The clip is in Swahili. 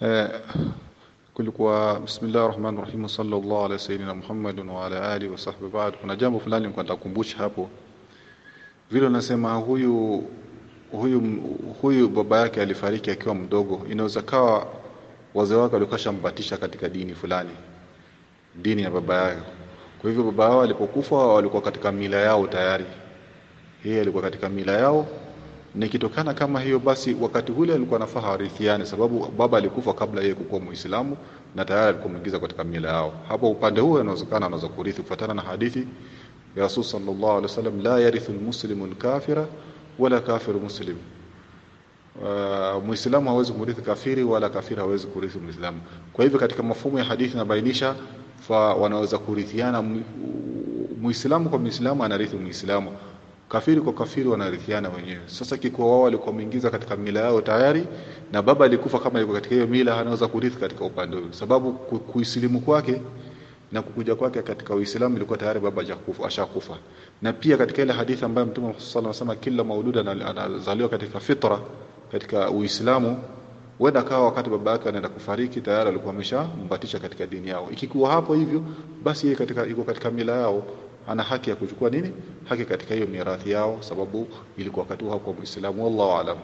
eh, kulikuwa bismillahir rahmanir rahim sallallahu alaihi sayyidina Muhammadin wa ala alihi wa sahbihi ba'd kuna jambo fulani nilikuwa nitakukumbusha hapo. Vile nasema huyu huyu huyu baba yake alifariki akiwa mdogo. Inaweza kawa wazee wake walikuwa shambatisha katika dini fulani dini ya baba yake. Kwa hivyo baba yao alipokufa walikuwa katika mila yao tayari. Yeye alikuwa katika mila yao nikitokana kama hiyo basi wakati ule alikuwa anafaa hawarithiane sababu baba alikufa kabla yeye kukuwa muislamu na tayari alikuwa mwingiza katika mila yao. Hapo upande huo inawezekana anaweza kurithi kufuatana na hadithi ya Rasul sallallahu alaihi wasallam la yarithu almuslimu alkafira wala kafiru muslim. Uh, muislamu hawezi kurithi kafiri wala kafiri hawezi kurithi muislamu. Kwa hivyo katika mafumo ya hadithi inabainisha fa wanaweza kurithiana muislamu kwa muislamu anarithi muislamu kafiri kwa kafiri wanarithiana wenyewe. Sasa kikuwa wao walikuwa wameingiza katika mila yao tayari na baba alikufa kama yuko katika hiyo mila anaweza kurithi katika upande huo. Sababu kuislimu kwake na kukuja kwake katika Uislamu ilikuwa tayari baba hajakufa ashakufa. Na pia katika ile hadithi ambayo Mtume Muhammad sallallahu alaihi wasallam kila mauluda anazaliwa katika fitra katika Uislamu. Wenda kawa wakati baba yake anaenda kufariki tayari alikuwa ameshambatisha katika dini yao. Ikikuwa hapo hivyo basi yeye katika iko katika mila yao ana haki ya kuchukua nini? Haki katika hiyo mirathi yao sababu ilikuwa wakati hakuwa Muislamu. Wallahu aalam